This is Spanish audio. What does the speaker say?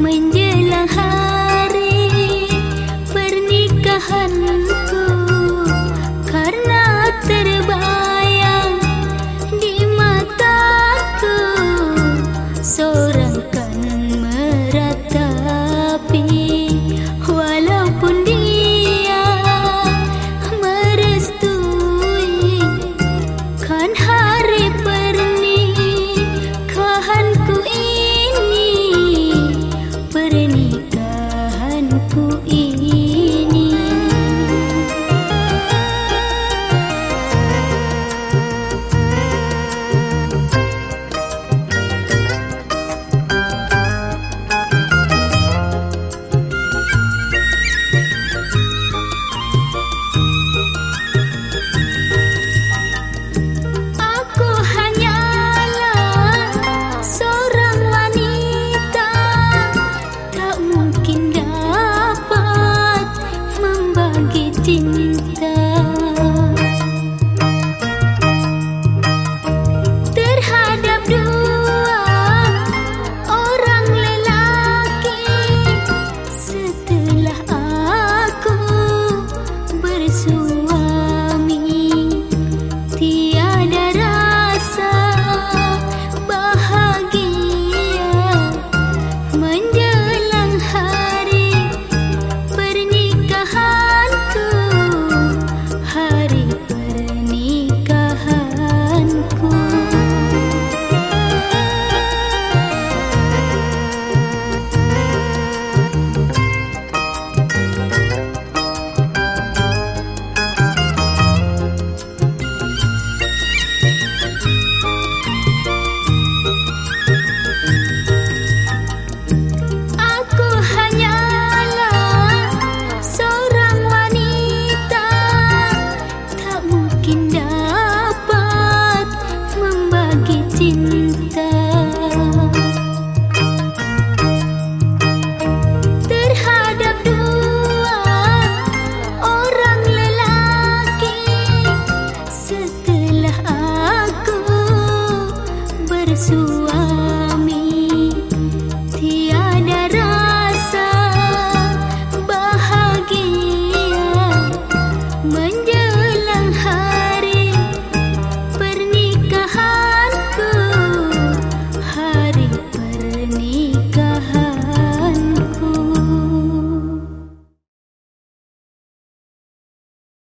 menjelang sua